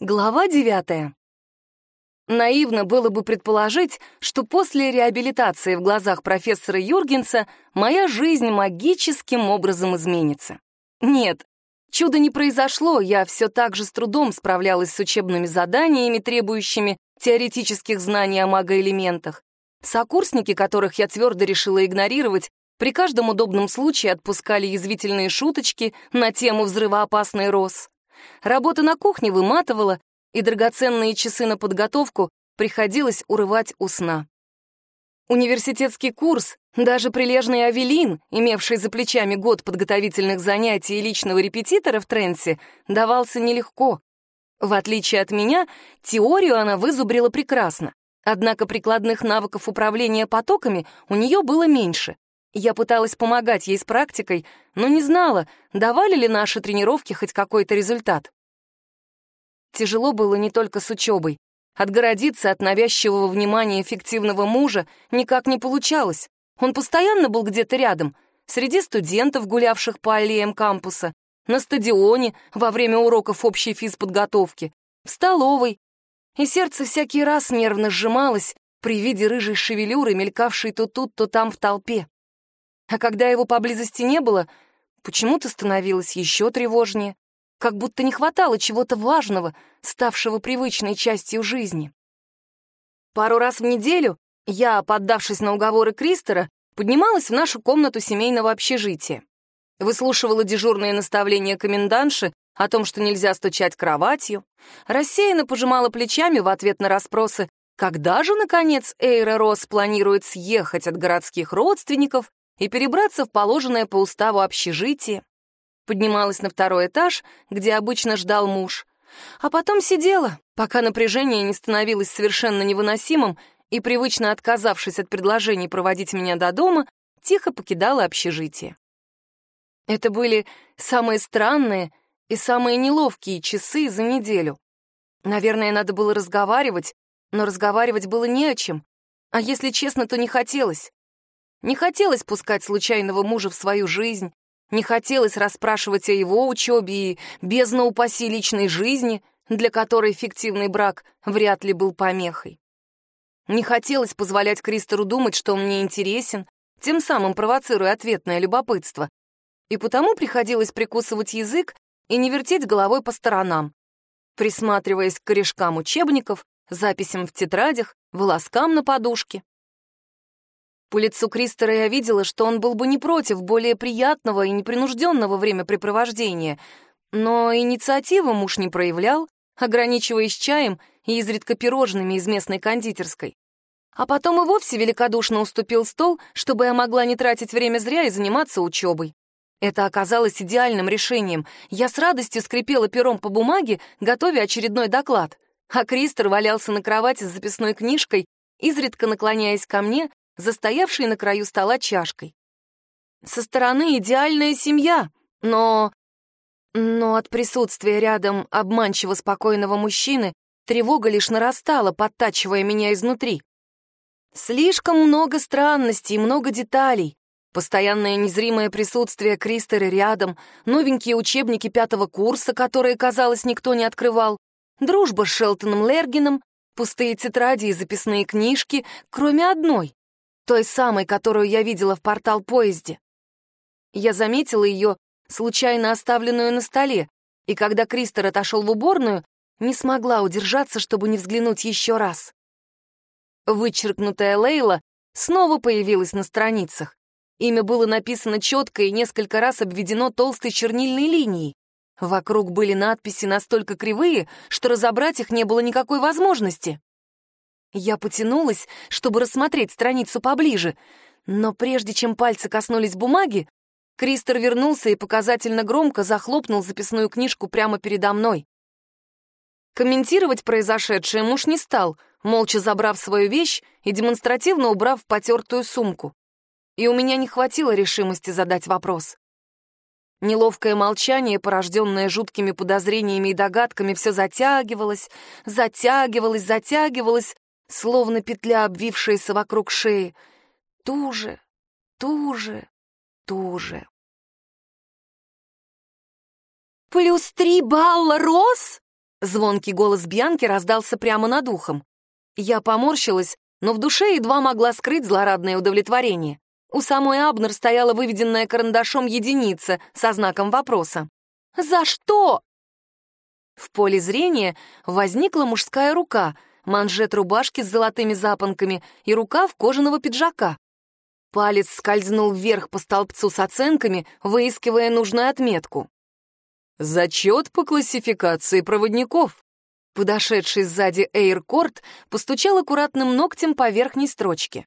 Глава девятая. Наивно было бы предположить, что после реабилитации в глазах профессора Юргенса моя жизнь магическим образом изменится. Нет, чудо не произошло, я все так же с трудом справлялась с учебными заданиями, требующими теоретических знаний о магоэлементах. Сокурсники, которых я твердо решила игнорировать, при каждом удобном случае отпускали язвительные шуточки на тему взрывоопасной роз. Работа на кухне выматывала, и драгоценные часы на подготовку приходилось урывать у сна. Университетский курс, даже прилежный Авелин, имевший за плечами год подготовительных занятий и личного репетитора в Тренсе, давался нелегко. В отличие от меня, теорию она вызубрила прекрасно, однако прикладных навыков управления потоками у нее было меньше. Я пыталась помогать ей с практикой, но не знала, давали ли наши тренировки хоть какой-то результат. Тяжело было не только с учебой. Отгородиться от навязчивого внимания эффективного мужа никак не получалось. Он постоянно был где-то рядом, среди студентов, гулявших по аллеям кампуса, на стадионе во время уроков общей физподготовки, в столовой. И сердце всякий раз нервно сжималось при виде рыжей шевелюры, мелькавшей то тут, то там в толпе. А когда его поблизости не было, почему-то становилось еще тревожнее, как будто не хватало чего-то важного, ставшего привычной частью жизни. Пару раз в неделю я, поддавшись на уговоры Кристера, поднималась в нашу комнату семейного общежития. Выслушивала дежурные наставления комендантши о том, что нельзя стучать кроватью, рассеянно пожимала плечами в ответ на расспросы, когда же, наконец, Эйра Росс планирует съехать от городских родственников и перебраться в положенное по уставу общежитие. Поднималась на второй этаж, где обычно ждал муж. А потом сидела, пока напряжение не становилось совершенно невыносимым, и, привычно отказавшись от предложений проводить меня до дома, тихо покидала общежитие. Это были самые странные и самые неловкие часы за неделю. Наверное, надо было разговаривать, но разговаривать было не о чем. А если честно, то не хотелось. Не хотелось пускать случайного мужа в свою жизнь, не хотелось расспрашивать о его учебе и бездна личной жизни, для которой фиктивный брак вряд ли был помехой. Не хотелось позволять Кристору думать, что он мне интересен, тем самым провоцируя ответное любопытство. И потому приходилось прикусывать язык и не вертеть головой по сторонам, присматриваясь к корешкам учебников, записям в тетрадях, волоскам на подушке. По лицу Кристера я видела, что он был бы не против более приятного и непринужденного времяпрепровождения, но инициативу муж не проявлял, ограничиваясь чаем и изредка пирожными из местной кондитерской. А потом и вовсе великодушно уступил стол, чтобы я могла не тратить время зря и заниматься учебой. Это оказалось идеальным решением. Я с радостью скрипела пером по бумаге, готовя очередной доклад. А Кристер валялся на кровати с записной книжкой, изредка наклоняясь ко мне застоявшей на краю стола чашкой. Со стороны идеальная семья, но... Но от присутствия рядом обманчиво спокойного мужчины тревога лишь нарастала, подтачивая меня изнутри. Слишком много странностей, много деталей. Постоянное незримое присутствие Кристера рядом, новенькие учебники пятого курса, которые, казалось, никто не открывал, дружба с Шелтоном Лергином, пустые тетради и записные книжки, кроме одной той самой, которую я видела в портал-поезде. Я заметила ее, случайно оставленную на столе, и когда Кристер отошел в уборную, не смогла удержаться, чтобы не взглянуть еще раз. Вычеркнутая Лейла снова появилась на страницах. Имя было написано четко и несколько раз обведено толстой чернильной линией. Вокруг были надписи настолько кривые, что разобрать их не было никакой возможности. Я потянулась, чтобы рассмотреть страницу поближе, но прежде чем пальцы коснулись бумаги, Кристер вернулся и показательно громко захлопнул записную книжку прямо передо мной. Комментировать произошедшее муж не стал, молча забрав свою вещь и демонстративно убрав потертую сумку. И у меня не хватило решимости задать вопрос. Неловкое молчание, порожденное жуткими подозрениями и догадками, все затягивалось, затягивалось, затягивалось, словно петля, обвившаяся вокруг шеи. Туже, туже, туже. «Плюс три балла роз?» Звонкий голос Бьянки раздался прямо над ухом. Я поморщилась, но в душе едва могла скрыть злорадное удовлетворение. У самой Абнер стояла выведенная карандашом единица со знаком вопроса. «За что?» В поле зрения возникла мужская рука, манжет рубашки с золотыми запонками и рукав кожаного пиджака. Палец скользнул вверх по столбцу с оценками, выискивая нужную отметку. «Зачет по классификации проводников». Подошедший сзади Эйркорт постучал аккуратным ногтем по верхней строчке.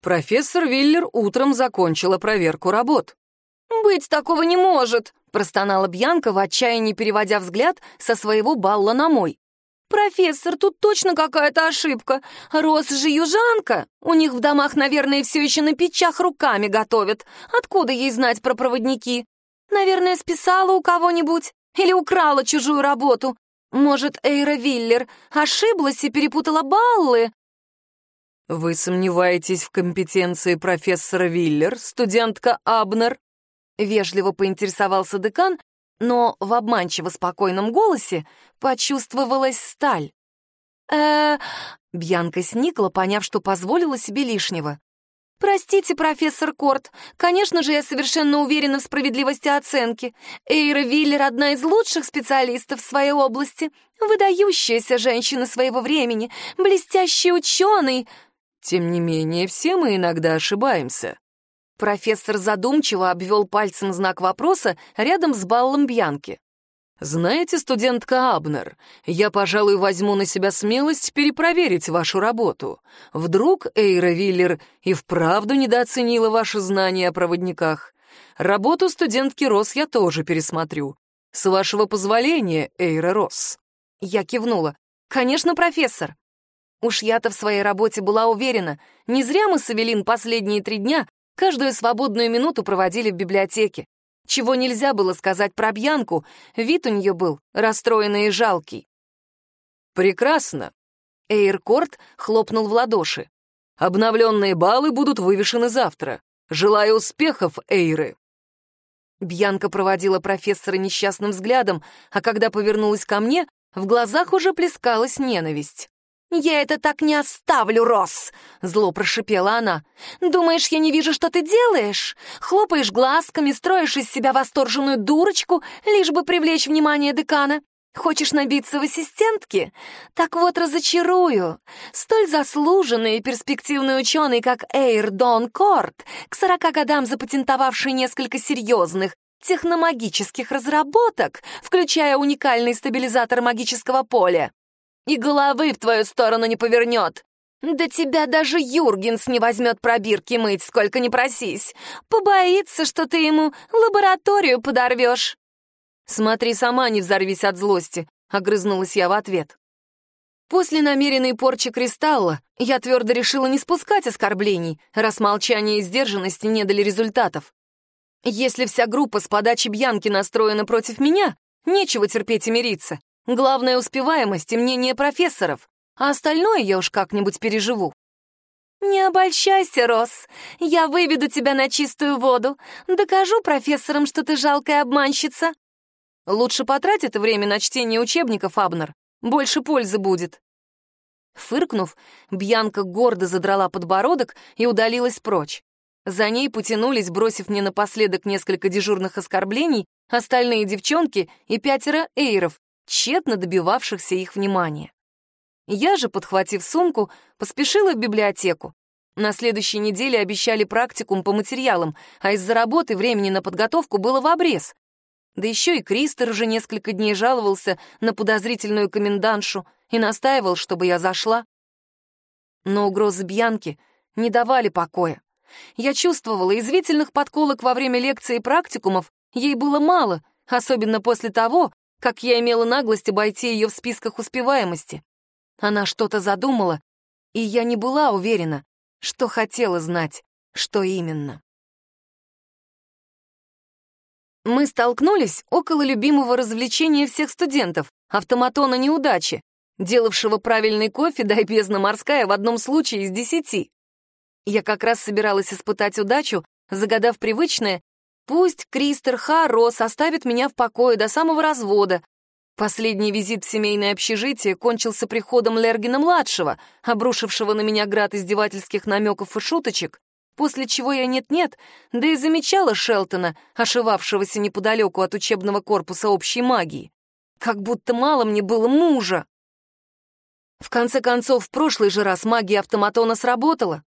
Профессор Виллер утром закончила проверку работ. «Быть такого не может!» — простонала Бьянка в отчаянии, переводя взгляд со своего балла на мой. «Профессор, тут точно какая-то ошибка. Рос же южанка. У них в домах, наверное, все еще на печах руками готовят. Откуда ей знать про проводники? Наверное, списала у кого-нибудь или украла чужую работу. Может, Эйра Виллер ошиблась и перепутала баллы? Вы сомневаетесь в компетенции профессора Виллер, студентка Абнер? Вежливо поинтересовался декан, но в обманчиво спокойном голосе почувствовалась сталь. э Бьянка сникла, поняв, что позволила себе лишнего. «Простите, профессор Корт, конечно же, я совершенно уверена в справедливости оценки. Эйра Виллер — одна из лучших специалистов в своей области, выдающаяся женщина своего времени, блестящий ученый». «Тем не менее, все мы иногда ошибаемся». Профессор задумчиво обвел пальцем знак вопроса рядом с баллом Бьянки. «Знаете, студентка Абнер, я, пожалуй, возьму на себя смелость перепроверить вашу работу. Вдруг Эйра Виллер и вправду недооценила ваши знания о проводниках. Работу студентки Рос я тоже пересмотрю. С вашего позволения, Эйра Рос». Я кивнула. «Конечно, профессор». Уж я-то в своей работе была уверена. Не зря мы с Эвелин последние три дня каждую свободную минуту проводили в библиотеке. Чего нельзя было сказать про Бьянку, вид у нее был расстроенный и жалкий. «Прекрасно!» Эйркорт хлопнул в ладоши. «Обновленные баллы будут вывешены завтра. Желаю успехов, Эйры!» Бьянка проводила профессора несчастным взглядом, а когда повернулась ко мне, в глазах уже плескалась ненависть. «Я это так не оставлю, Рос!» — зло прошипела она. «Думаешь, я не вижу, что ты делаешь? Хлопаешь глазками, строишь из себя восторженную дурочку, лишь бы привлечь внимание декана? Хочешь набиться в ассистентки? Так вот, разочарую. Столь заслуженный и перспективный ученый, как Эйр Дон Корт, к сорока годам запатентовавший несколько серьезных, техномагических разработок, включая уникальный стабилизатор магического поля, и головы в твою сторону не повернет. Да тебя даже Юргенс не возьмет пробирки мыть, сколько не просись. Побоится, что ты ему лабораторию подорвешь. Смотри, сама не взорвись от злости, огрызнулась я в ответ. После намеренной порчи кристалла я твердо решила не спускать оскорблений, раз молчание и сдержанности не дали результатов. Если вся группа с подачи Бьянки настроена против меня, нечего терпеть и мириться. Главное — успеваемость и мнение профессоров, а остальное я уж как-нибудь переживу. «Не обольщайся, Рос. Я выведу тебя на чистую воду. Докажу профессорам, что ты жалкая обманщица». «Лучше потрать это время на чтение учебников, Абнер. Больше пользы будет». Фыркнув, Бьянка гордо задрала подбородок и удалилась прочь. За ней потянулись, бросив мне напоследок несколько дежурных оскорблений, остальные девчонки и пятеро эйров, тщетно добивавшихся их внимания. Я же, подхватив сумку, поспешила в библиотеку. На следующей неделе обещали практикум по материалам, а из-за работы времени на подготовку было в обрез. Да еще и Кристер уже несколько дней жаловался на подозрительную комендантшу и настаивал, чтобы я зашла. Но угрозы Бьянки не давали покоя. Я чувствовала, извительных подколок во время лекций и практикумов ей было мало, особенно после того, как я имела наглость обойти ее в списках успеваемости. Она что-то задумала, и я не была уверена, что хотела знать, что именно. Мы столкнулись около любимого развлечения всех студентов — автоматона неудачи, делавшего правильный кофе, дай бездна морская, в одном случае из десяти. Я как раз собиралась испытать удачу, загадав привычное Пусть Кристер Харро составит меня в покое до самого развода. Последний визит в семейное общежитие кончился приходом Лергина-младшего, обрушившего на меня град издевательских намеков и шуточек, после чего я нет-нет, да и замечала Шелтона, ошивавшегося неподалеку от учебного корпуса общей магии. Как будто мало мне было мужа. В конце концов, в прошлый же раз магия автоматона сработала.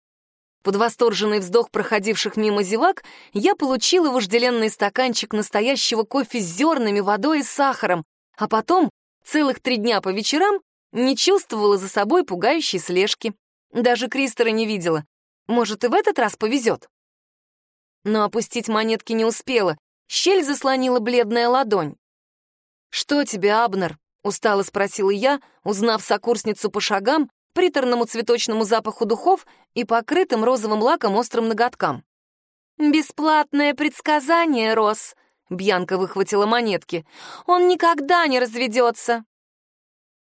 Под восторженный вздох проходивших мимо зевак я получила вожделенный стаканчик настоящего кофе с зернами, водой и сахаром, а потом целых три дня по вечерам не чувствовала за собой пугающей слежки. Даже Кристера не видела. Может, и в этот раз повезет. Но опустить монетки не успела. Щель заслонила бледная ладонь. «Что тебе, Абнер?» — устало спросила я, узнав сокурсницу по шагам, приторному цветочному запаху духов и покрытым розовым лаком острым ноготкам. «Бесплатное предсказание, Рос», — Бьянка выхватила монетки. «Он никогда не разведется».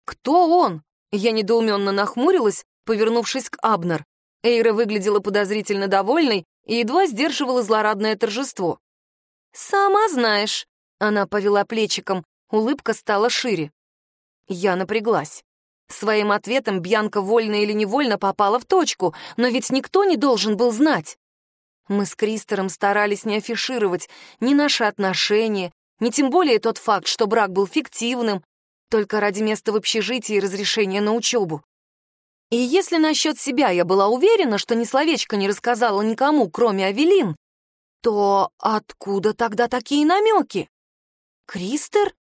«Кто он?» — я недоуменно нахмурилась, повернувшись к Абнер. Эйра выглядела подозрительно довольной и едва сдерживала злорадное торжество. «Сама знаешь», — она повела плечиком, улыбка стала шире. Я напряглась. Своим ответом Бьянка вольно или невольно попала в точку, но ведь никто не должен был знать. Мы с Кристером старались не афишировать ни наши отношения, ни тем более тот факт, что брак был фиктивным, только ради места в общежитии и разрешения на учебу. И если насчет себя я была уверена, что ни словечко не рассказала никому, кроме Авелин, то откуда тогда такие намеки? Кристер?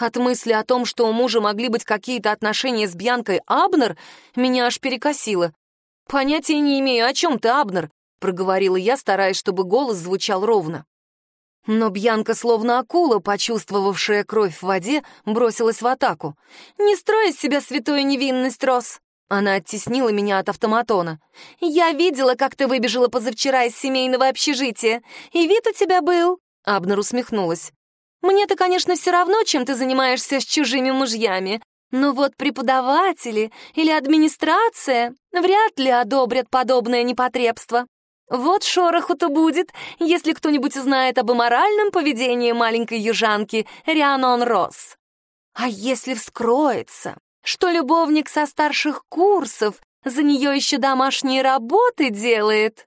От мысли о том, что у мужа могли быть какие-то отношения с Бьянкой Абнер, меня аж перекосило. «Понятия не имею, о чем ты, Абнер», — проговорила я, стараясь, чтобы голос звучал ровно. Но Бьянка, словно акула, почувствовавшая кровь в воде, бросилась в атаку. «Не строй из себя святую невинность, Рос!» Она оттеснила меня от автоматона. «Я видела, как ты выбежала позавчера из семейного общежития, и вид у тебя был...» Абнер усмехнулась. Мне-то, конечно, все равно, чем ты занимаешься с чужими мужьями, но вот преподаватели или администрация вряд ли одобрят подобное непотребство. Вот шороху-то будет, если кто-нибудь узнает об аморальном поведении маленькой южанки Рианон Росс. А если вскроется, что любовник со старших курсов за нее еще домашние работы делает?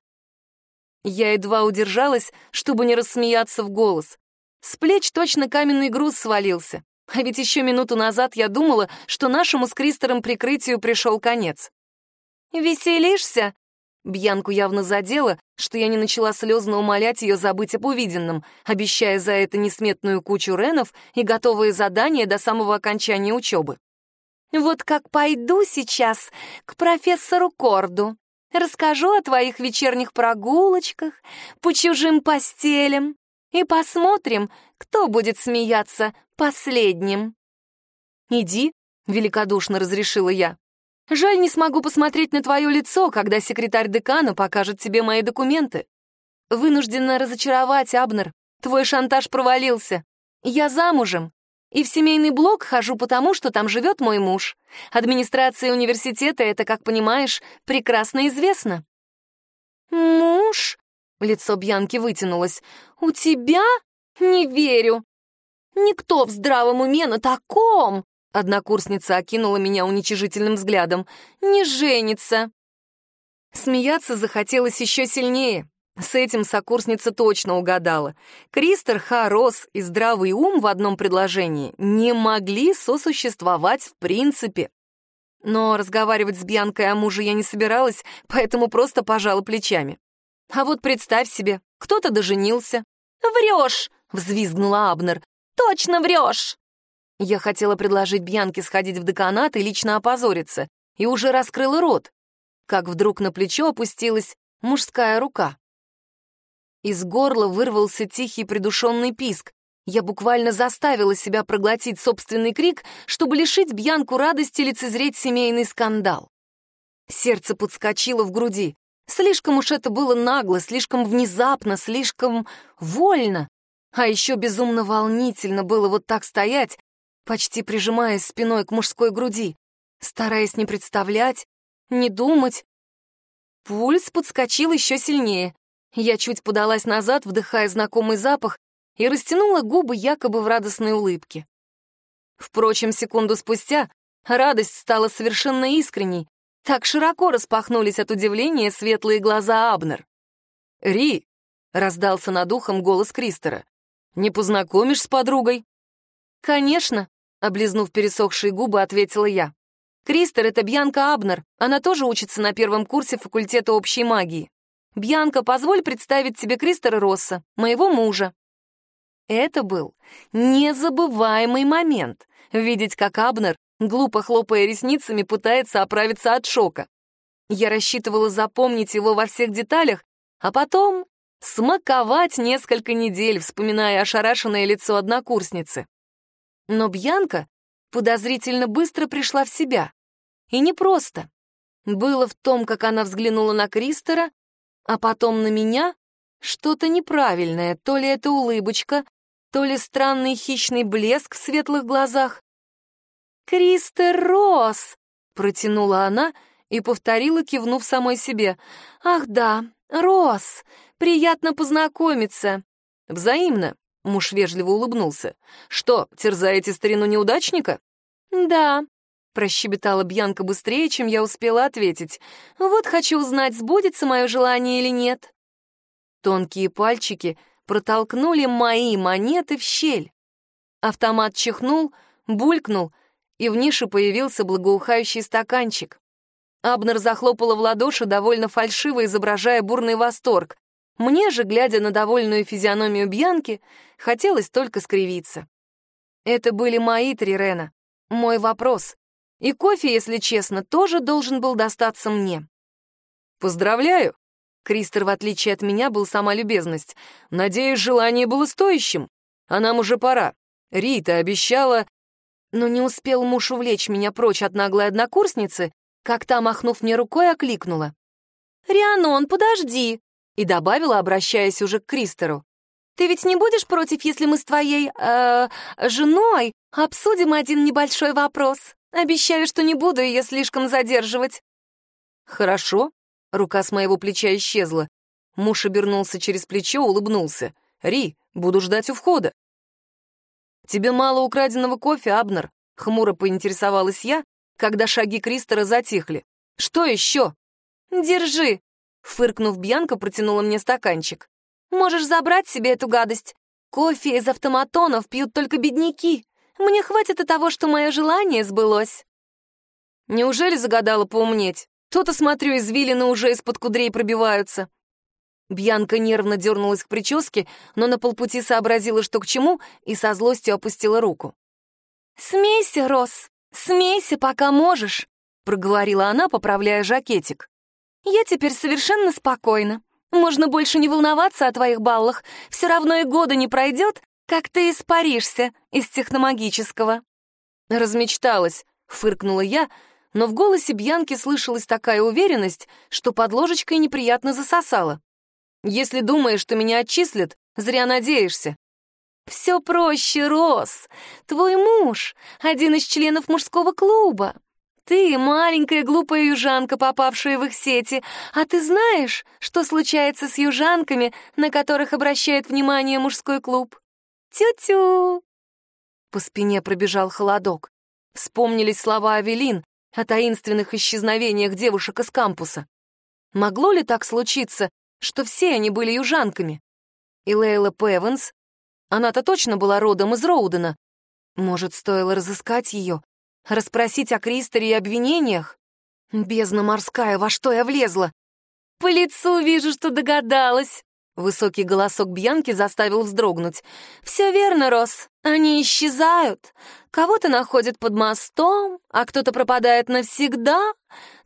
Я едва удержалась, чтобы не рассмеяться в голос. С плеч точно каменный груз свалился. А ведь еще минуту назад я думала, что нашему с Кристером прикрытию пришел конец. «Веселишься?» Бьянку явно задела, что я не начала слезно умолять ее забыть об увиденном, обещая за это несметную кучу ренов и готовые задания до самого окончания учебы. «Вот как пойду сейчас к профессору Корду, расскажу о твоих вечерних прогулочках, по чужим постелям, и посмотрим, кто будет смеяться последним». «Иди», — великодушно разрешила я. «Жаль, не смогу посмотреть на твое лицо, когда секретарь декана покажет тебе мои документы. Вынуждена разочаровать, Абнер. Твой шантаж провалился. Я замужем. И в семейный блок хожу потому, что там живет мой муж. Администрация университета это, как понимаешь, прекрасно известно». «Муж?» Лицо Бьянки вытянулось. «У тебя? Не верю!» «Никто в здравом уме на таком!» Однокурсница окинула меня уничижительным взглядом. «Не женится!» Смеяться захотелось еще сильнее. С этим сокурсница точно угадала. Кристер, Харос и здравый ум в одном предложении не могли сосуществовать в принципе. Но разговаривать с Бьянкой о муже я не собиралась, поэтому просто пожала плечами. А вот представь себе, кто-то доженился. «Врешь!» — взвизгнула Абнер. «Точно врешь!» Я хотела предложить Бьянке сходить в деканат и лично опозориться, и уже раскрыла рот, как вдруг на плечо опустилась мужская рука. Из горла вырвался тихий придушенный писк. Я буквально заставила себя проглотить собственный крик, чтобы лишить Бьянку радости лицезреть семейный скандал. Сердце подскочило в груди. Слишком уж это было нагло, слишком внезапно, слишком вольно. А еще безумно волнительно было вот так стоять, почти прижимаясь спиной к мужской груди, стараясь не представлять, не думать. Пульс подскочил еще сильнее. Я чуть подалась назад, вдыхая знакомый запах, и растянула губы якобы в радостной улыбке. Впрочем, секунду спустя радость стала совершенно искренней. Так широко распахнулись от удивления светлые глаза Абнер. «Ри!» — раздался над ухом голос Кристера. «Не познакомишь с подругой?» «Конечно», — облизнув пересохшие губы, ответила я. «Кристер — это Бьянка Абнер. Она тоже учится на первом курсе факультета общей магии. Бьянка, позволь представить тебе Кристера Росса, моего мужа». Это был незабываемый момент — видеть, как Абнер, глупо хлопая ресницами, пытается оправиться от шока. Я рассчитывала запомнить его во всех деталях, а потом смаковать несколько недель, вспоминая ошарашенное лицо однокурсницы. Но Бьянка подозрительно быстро пришла в себя. И не просто. Было в том, как она взглянула на Кристера, а потом на меня, что-то неправильное, то ли это улыбочка, то ли странный хищный блеск в светлых глазах. «Кристер Росс!» — протянула она и повторила, кивнув самой себе. «Ах да, Росс! Приятно познакомиться!» «Взаимно!» — муж вежливо улыбнулся. «Что, терзаете старину неудачника?» «Да», — прощебетала Бьянка быстрее, чем я успела ответить. «Вот хочу узнать, сбудется мое желание или нет». Тонкие пальчики протолкнули мои монеты в щель. Автомат чихнул, булькнул, и в нише появился благоухающий стаканчик. Абнер захлопала в ладоши, довольно фальшиво изображая бурный восторг. Мне же, глядя на довольную физиономию Бьянки, хотелось только скривиться. Это были мои три Рена, мой вопрос. И кофе, если честно, тоже должен был достаться мне. «Поздравляю!» Кристер, в отличие от меня, был сама любезность. «Надеюсь, желание было стоящим. А нам уже пора. Рита обещала...» Но не успел муж увлечь меня прочь от наглой однокурсницы, как та, махнув мне рукой, окликнула. «Рианон, подожди!» и добавила, обращаясь уже к Кристеру. «Ты ведь не будешь против, если мы с твоей... Э, женой обсудим один небольшой вопрос? Обещаю, что не буду ее слишком задерживать». «Хорошо». Рука с моего плеча исчезла. Муж обернулся через плечо, улыбнулся. «Ри, буду ждать у входа». «Тебе мало украденного кофе, Абнер?» — хмуро поинтересовалась я, когда шаги Кристера затихли. «Что еще?» «Держи!» — фыркнув, Бьянка протянула мне стаканчик. «Можешь забрать себе эту гадость. Кофе из автоматонов пьют только бедняки. Мне хватит и того, что мое желание сбылось». «Неужели загадала поумнеть? То-то, смотрю, извилины уже из-под кудрей пробиваются». Бьянка нервно дернулась к прическе, но на полпути сообразила, что к чему, и со злостью опустила руку. «Смейся, Рос, смейся, пока можешь», — проговорила она, поправляя жакетик. «Я теперь совершенно спокойна. Можно больше не волноваться о твоих баллах. Все равно и года не пройдет, как ты испаришься из техномагического». «Размечталась», — фыркнула я, но в голосе Бьянки слышалась такая уверенность, что под ложечкой неприятно засосала. Если думаешь, что меня отчислят, зря надеешься. Все проще, Рос. Твой муж — один из членов мужского клуба. Ты — маленькая глупая южанка, попавшая в их сети. А ты знаешь, что случается с южанками, на которых обращает внимание мужской клуб? Тю-тю. По спине пробежал холодок. Вспомнились слова Авелин о таинственных исчезновениях девушек из кампуса. Могло ли так случиться, что все они были южанками. И Лейла Певенс, она-то точно была родом из Роудена. Может, стоило разыскать ее, расспросить о Кристере и обвинениях? Бездна морская, во что я влезла? По лицу вижу, что догадалась. Высокий голосок Бьянки заставил вздрогнуть. «Все верно, Рос. Они исчезают. Кого-то находят под мостом, а кто-то пропадает навсегда.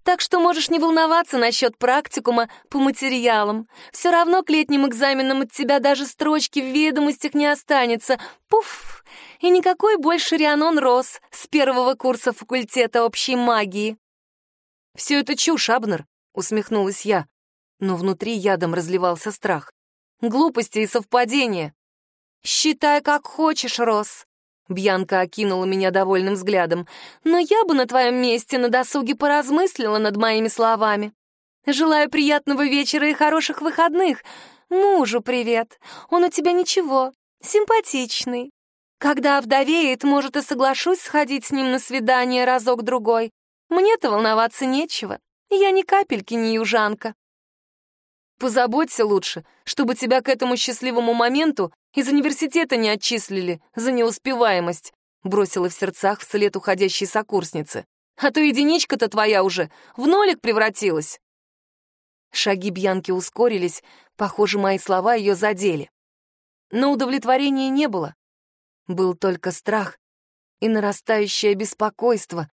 Так что можешь не волноваться насчет практикума по материалам. Все равно к летним экзаменам от тебя даже строчки в ведомостях не останется. Пуф! И никакой больше Рианон Рос с первого курса факультета общей магии. «Все это чушь, Абнер», — усмехнулась я. Но внутри ядом разливался страх. Глупости и совпадения. «Считай, как хочешь, Рос. Бьянка окинула меня довольным взглядом. «Но я бы на твоем месте на досуге поразмыслила над моими словами. Желаю приятного вечера и хороших выходных. Мужу привет. Он у тебя ничего, симпатичный. Когда вдовеет, может, и соглашусь сходить с ним на свидание разок-другой. Мне-то волноваться нечего. Я ни капельки не южанка. Позаботься лучше, чтобы тебя к этому счастливому моменту из университета не отчислили за неуспеваемость, бросила в сердцах вслед уходящей сокурсницы. А то единичка-то твоя уже в нолик превратилась. Шаги Бьянки ускорились, похоже, мои слова ее задели. Но удовлетворения не было. Был только страх и нарастающее беспокойство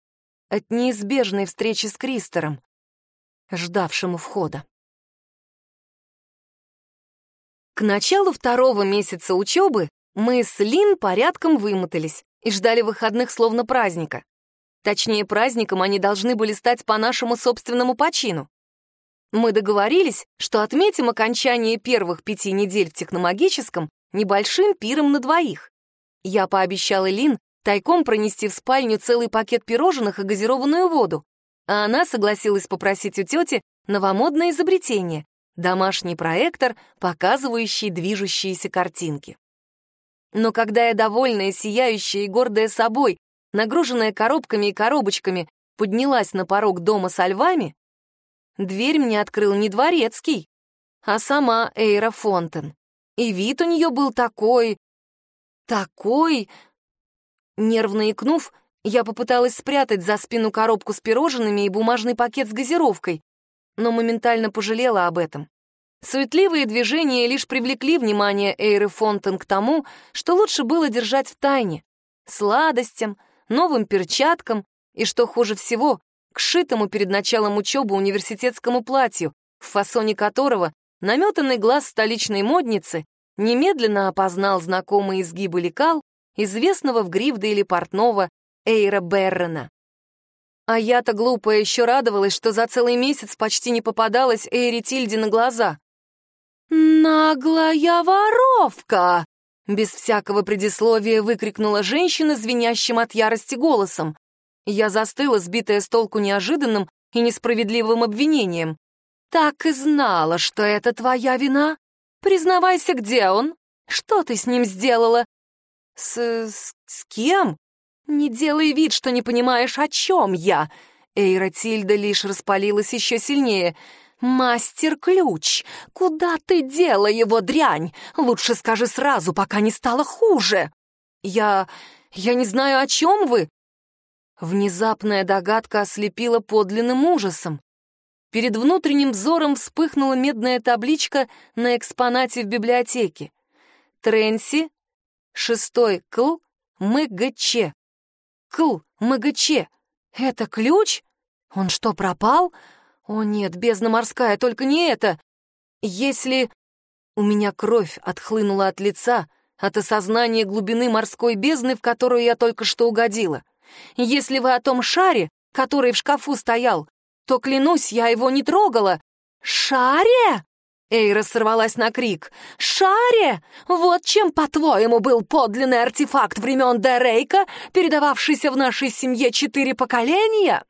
от неизбежной встречи с Кристером, ждавшему входа. К началу второго месяца учебы мы с Лин порядком вымотались и ждали выходных словно праздника. Точнее, праздником они должны были стать по нашему собственному почину. Мы договорились, что отметим окончание первых пяти недель в техномагическом небольшим пиром на двоих. Я пообещала Лин тайком пронести в спальню целый пакет пирожных и газированную воду, а она согласилась попросить у тети новомодное изобретение — домашний проектор, показывающий движущиеся картинки. Но когда я довольная, сияющая и гордая собой, нагруженная коробками и коробочками, поднялась на порог дома со львами, дверь мне открыл не дворецкий, а сама Эйра Фонтен. И вид у нее был такой... такой... Нервно икнув, я попыталась спрятать за спину коробку с пирожными и бумажный пакет с газировкой, но моментально пожалела об этом. Суетливые движения лишь привлекли внимание Эйры Фонтен к тому, что лучше было держать в тайне. Сладостям, новым перчаткам и, что хуже всего, к шитому перед началом учебы университетскому платью, в фасоне которого наметанный глаз столичной модницы немедленно опознал знакомые изгибы лекал известного в Гривде или портного Эйра Беррена. А я-то глупая еще радовалась, что за целый месяц почти не попадалась Эйри Тильде на глаза. «Наглая воровка!» Без всякого предисловия выкрикнула женщина звенящим от ярости голосом. Я застыла, сбитая с толку неожиданным и несправедливым обвинением. «Так и знала, что это твоя вина. Признавайся, где он? Что ты с ним сделала?» «С... с, с кем?» «Не делай вид, что не понимаешь, о чем я!» Эйра Тильда лишь распалилась еще сильнее. «Мастер-ключ! Куда ты дела его, дрянь? Лучше скажи сразу, пока не стало хуже!» «Я... я не знаю, о чем вы!» Внезапная догадка ослепила подлинным ужасом. Перед внутренним взором вспыхнула медная табличка на экспонате в библиотеке. Тренси, шестой кл, МГЧ. Кл, МГЧ. Это ключ? Он что, пропал? О нет, бездна морская, только не это. Если... У меня кровь отхлынула от лица, от осознания глубины морской бездны, в которую я только что угодила. Если вы о том шаре, который в шкафу стоял, то, клянусь, я его не трогала. «Шаре?» Эйра сорвалась на крик. «Шаре! Вот чем, по-твоему, был подлинный артефакт времен Дерейка, передававшийся в нашей семье четыре поколения?»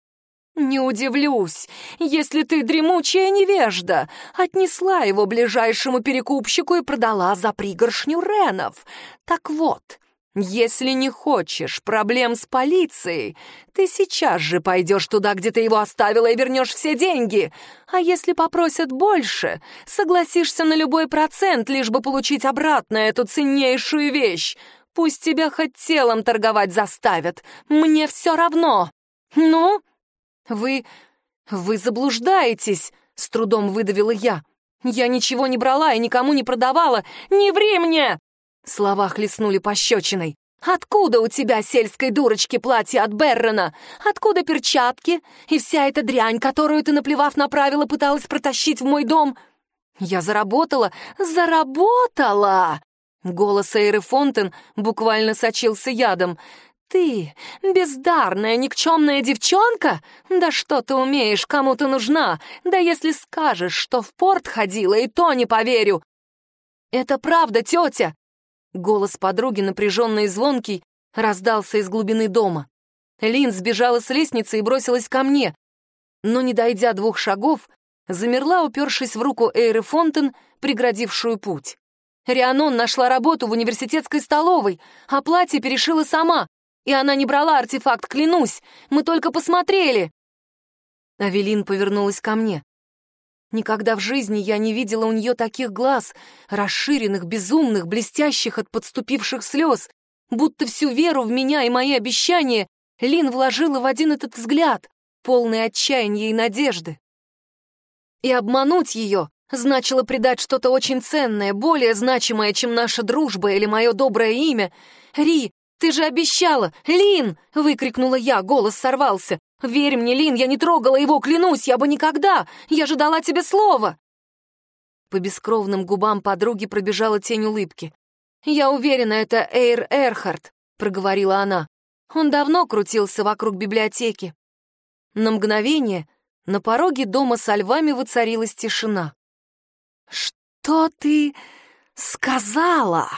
«Не удивлюсь, если ты, дремучая невежда, отнесла его ближайшему перекупщику и продала за пригоршню ренов. Так вот, если не хочешь проблем с полицией, ты сейчас же пойдешь туда, где ты его оставила, и вернешь все деньги. А если попросят больше, согласишься на любой процент, лишь бы получить обратно эту ценнейшую вещь. Пусть тебя хоть телом торговать заставят. Мне все равно. Ну, «Вы... вы заблуждаетесь!» — с трудом выдавила я. «Я ничего не брала и никому не продавала! Не ври мне!» Слова хлестнули пощечиной. «Откуда у тебя, сельской дурочки, платье от Беррона? Откуда перчатки? И вся эта дрянь, которую ты, наплевав на правила, пыталась протащить в мой дом?» «Я заработала! Заработала!» Голос Эйры Фонтен буквально сочился ядом. «Ты, бездарная, никчемная девчонка? Да что ты умеешь, кому ты нужна? Да если скажешь, что в порт ходила, и то не поверю!» «Это правда, тетя!» Голос подруги, напряженный и звонкий, раздался из глубины дома. Лин сбежала с лестницы и бросилась ко мне, но, не дойдя двух шагов, замерла, упершись в руку Эйры Фонтен, преградившую путь. Рианон нашла работу в университетской столовой, а платье перешила сама. И она не брала артефакт, клянусь. Мы только посмотрели. Авелин повернулась ко мне. Никогда в жизни я не видела у нее таких глаз, расширенных, безумных, блестящих от подступивших слез, будто всю веру в меня и мои обещания Лин вложила в один этот взгляд, полный отчаяния и надежды. И обмануть ее значило предать что-то очень ценное, более значимое, чем наша дружба или мое доброе имя. «Ри, ты же обещала! Лин!» — выкрикнула я, голос сорвался. «Верь мне, Лин, я не трогала его, клянусь, я бы никогда! Я же дала тебе слово!» По бескровным губам подруги пробежала тень улыбки. «Я уверена, это Эйр Эрхард», — проговорила она. «Он давно крутился вокруг библиотеки». На мгновение на пороге дома со львами воцарилась тишина. «Что ты сказала?»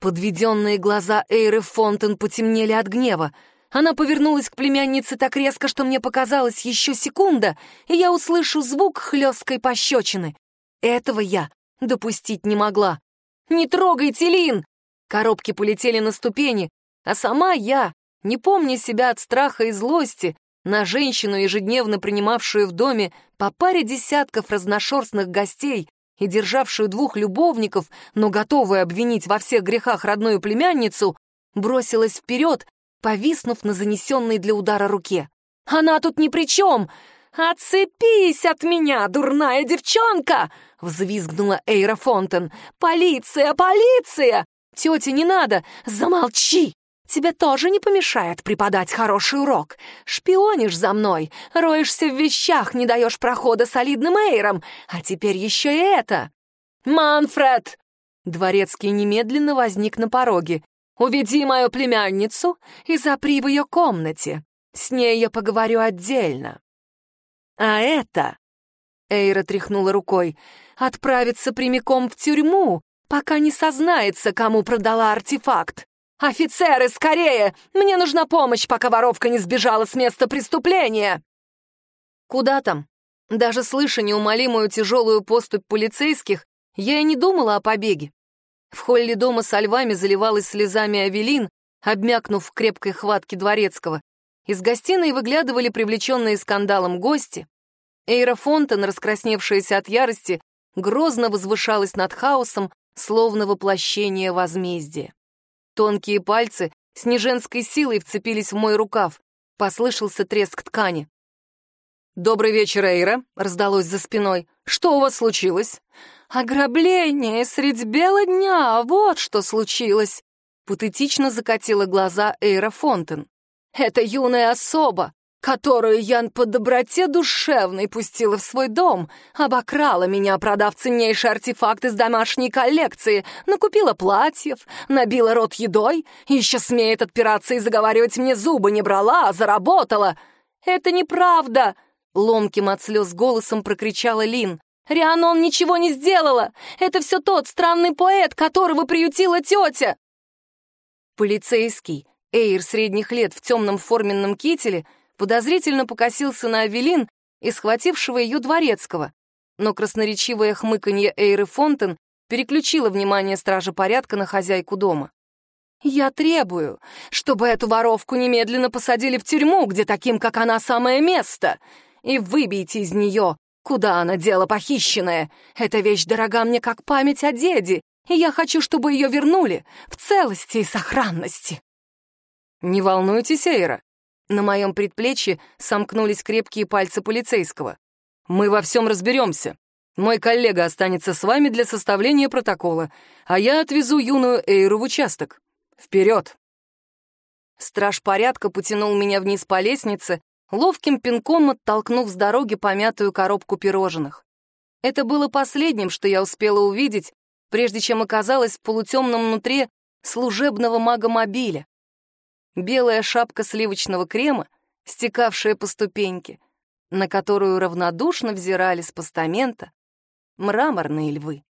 Подведенные глаза Эйры Фонтен потемнели от гнева. Она повернулась к племяннице так резко, что мне показалось еще секунда, и я услышу звук хлесткой пощечины. Этого я допустить не могла. «Не трогайте, Лин!» Коробки полетели на ступени, а сама я, не помня себя от страха и злости, на женщину, ежедневно принимавшую в доме по паре десятков разношерстных гостей и державшую двух любовников, но готовую обвинить во всех грехах родную племянницу, бросилась вперед, повиснув на занесенной для удара руке. «Она тут ни при чем! Отцепись от меня, дурная девчонка!» — взвизгнула Эйра Фонтен. «Полиция, полиция! Тетя, не надо! Замолчи! Тебе тоже не помешает преподать хороший урок. Шпионишь за мной, роешься в вещах, не даешь прохода солидным эйрам, а теперь еще и это. Манфред!» Дворецкий немедленно возник на пороге. «Уведи мою племянницу и запри в ее комнате. С ней я поговорю отдельно». «А это...» Эйра тряхнула рукой. «Отправится прямиком в тюрьму, пока не сознается, кому продала артефакт. «Офицеры, скорее! Мне нужна помощь, пока воровка не сбежала с места преступления!» Куда там? Даже слыша неумолимую тяжелую поступь полицейских, я и не думала о побеге. В холле дома со львами заливалась слезами Авелин, обмякнув в крепкой хватке дворецкого. Из гостиной выглядывали привлеченные скандалом гости. Эйра Фонтен, раскрасневшаяся от ярости, грозно возвышалась над хаосом, словно воплощение возмездия. Тонкие пальцы с неженской силой вцепились в мой рукав. Послышался треск ткани. «Добрый вечер, Эйра», — раздалось за спиной. «Что у вас случилось?» «Ограбление средь бела дня, вот что случилось!» Патетично закатила глаза Эйра Фонтен. «Это юная особа, которую Ян по доброте душевной пустила в свой дом, обокрала меня, продав ценнейший артефакт из домашней коллекции, накупила платьев, набила рот едой, еще смеет отпираться и заговаривать мне зубы, не брала, а заработала. «Это неправда!» — ломким от слез голосом прокричала Лин. «Рианон ничего не сделала! Это все тот странный поэт, которого приютила тетя!» Полицейский, Эйр средних лет в темном форменном кителе — подозрительно покосился на Авелин и схватившего ее дворецкого, но красноречивое хмыканье Эйры Фонтен переключило внимание стража порядка на хозяйку дома. «Я требую, чтобы эту воровку немедленно посадили в тюрьму, где таким, как она, самое место, и выбейте из нее, куда она дела похищенная. Эта вещь дорога мне как память о деде, и я хочу, чтобы ее вернули в целости и сохранности». «Не волнуйтесь, Эйра, на моем предплечье сомкнулись крепкие пальцы полицейского. «Мы во всем разберемся. Мой коллега останется с вами для составления протокола, а я отвезу юную Эйру в участок. Вперед!» Страж порядка потянул меня вниз по лестнице, ловким пинком оттолкнув с дороги помятую коробку пирожных. Это было последним, что я успела увидеть, прежде чем оказалась в полутемном внутри служебного магомобиля белая шапка сливочного крема, стекавшая по ступеньке, на которую равнодушно взирали с постамента мраморные львы.